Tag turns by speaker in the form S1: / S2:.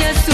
S1: Yes.